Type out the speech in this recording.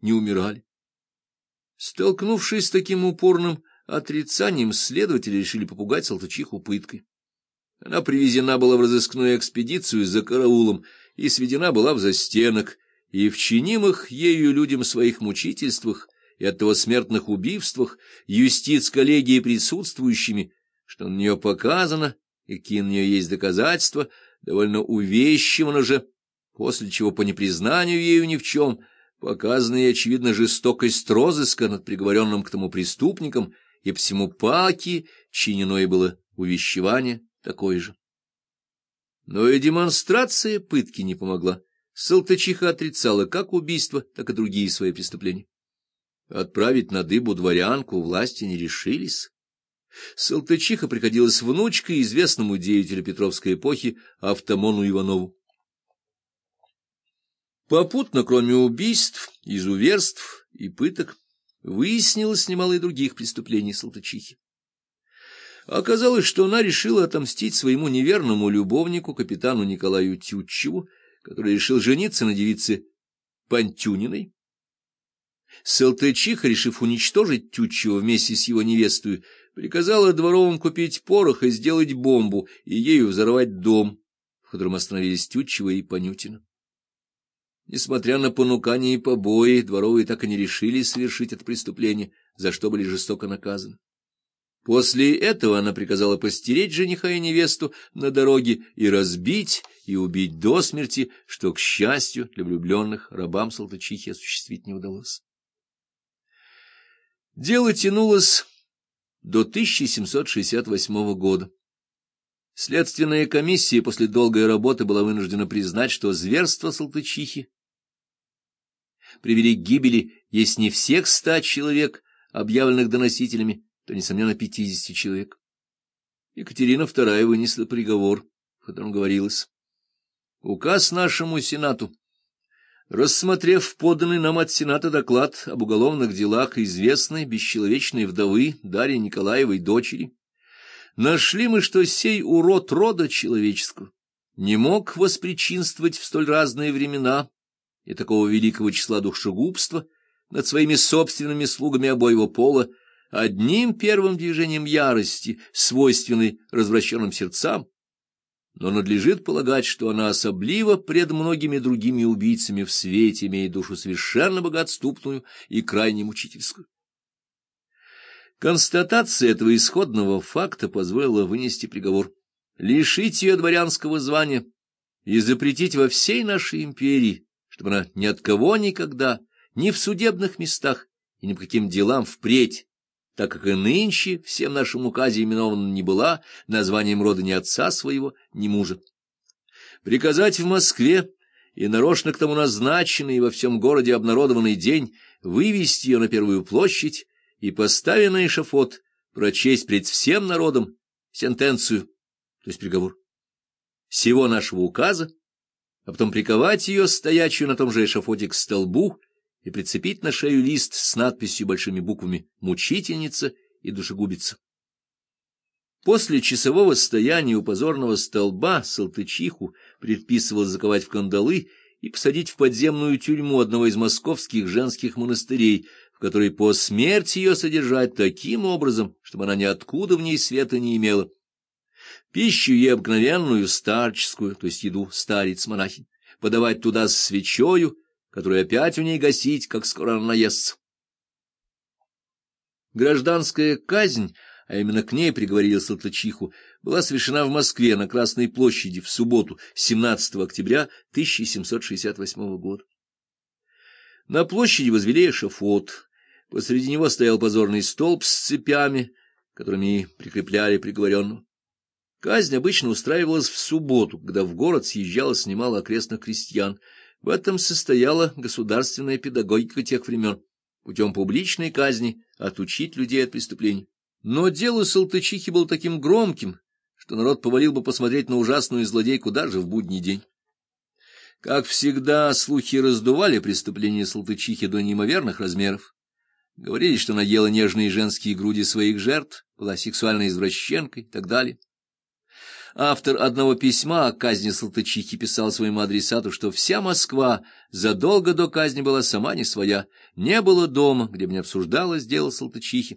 не умирали. Столкнувшись с таким упорным отрицанием, следователи решили попугать Салтычиху пыткой. Она привезена была в разыскную экспедицию за караулом и сведена была в застенок, и в чинимых ею людям своих мучительствах и от того смертных убийствах юстиц коллегии присутствующими, что на нее показано, и какие на нее есть доказательства, довольно увещевано же, после чего по непризнанию ею ни в чем, показана и, очевидно, жестокость розыска над приговоренным к тому преступником, и всему паки чинено и было увещевание такое же. Но и демонстрация пытки не помогла. Салтычиха отрицала как убийство, так и другие свои преступления. Отправить на дыбу дворянку власти не решились. Салтычиха приходилась внучкой известному деятелю Петровской эпохи Автомону Иванову. Попутно, кроме убийств, изуверств и пыток, выяснилось немало и других преступлений Салтычихи. Оказалось, что она решила отомстить своему неверному любовнику, капитану Николаю Тютчеву, который решил жениться на девице Пантюниной. Салтычиха, решив уничтожить Тютчева вместе с его невестой, приказала дворовым купить порох и сделать бомбу, и ею взорвать дом, в котором остановились Тютчева и Панютина. Несмотря на понукания и побои, дворовые так и не решились совершить это преступление, за что были жестоко наказаны. После этого она приказала постереть жениха и невесту на дороге и разбить, и убить до смерти, что, к счастью, для влюбленных рабам Салтычихи осуществить не удалось. Дело тянулось до 1768 года. Следственная комиссия после долгой работы была вынуждена признать, что зверство Салтычихи привели к гибели, есть не всех ста человек, объявленных доносителями, то, несомненно, пятидесяти человек. Екатерина II вынесла приговор, в котором говорилось. Указ нашему Сенату. Рассмотрев поданный нам от Сената доклад об уголовных делах известной бесчеловечной вдовы Дарьи Николаевой дочери, нашли мы, что сей урод рода человеческого не мог воспричинствовать в столь разные времена и такого великого числа душегубства над своими собственными слугами обоего пола, одним первым движением ярости, свойственной развращенным сердцам, но надлежит полагать, что она особливо пред многими другими убийцами в свете имеет душу совершенно богоотступную и крайне мучительскую. Констатация этого исходного факта позволила вынести приговор, лишить ее дворянского звания и запретить во всей нашей империи, чтобы она ни от кого никогда, ни в судебных местах и ни по каким делам впредь так как и нынче всем нашим указе именована не была названием рода ни отца своего, ни мужа. Приказать в Москве и нарочно к тому назначенный во всем городе обнародованный день вывести ее на Первую площадь и, поставив на эшафот, прочесть пред всем народом сентенцию, то есть приговор, всего нашего указа, а потом приковать ее стоячую на том же эшафоте к столбу, и прицепить на шею лист с надписью большими буквами «Мучительница» и «Душегубица». После часового стояния у позорного столба Салтычиху предписывал заковать в кандалы и посадить в подземную тюрьму одного из московских женских монастырей, в которой по смерти ее содержать таким образом, чтобы она ниоткуда в ней света не имела. Пищу ей обыкновенную, старческую, то есть еду старец-монахинь, подавать туда с свечою, которую опять в ней гасить, как скоро она наестся. Гражданская казнь, а именно к ней приговорили Салтычиху, была совершена в Москве на Красной площади в субботу, 17 октября 1768 года. На площади возвели эшафот, посреди него стоял позорный столб с цепями, которыми прикрепляли приговоренного. Казнь обычно устраивалась в субботу, когда в город съезжалось немало окрестных крестьян — в этом состояла государственная педагогика тех времен, путем публичной казни отучить людей от преступлений. Но дело Салтычихи было таким громким, что народ повалил бы посмотреть на ужасную злодейку даже в будний день. Как всегда, слухи раздували преступления Салтычихи до неимоверных размеров. Говорили, что она ела нежные женские груди своих жертв, была сексуальной извращенкой и так далее. Автор одного письма о казни Салтычихи писал своему адресату, что вся Москва задолго до казни была сама не своя, не было дома, где бы не обсуждалось дело Салтычихи.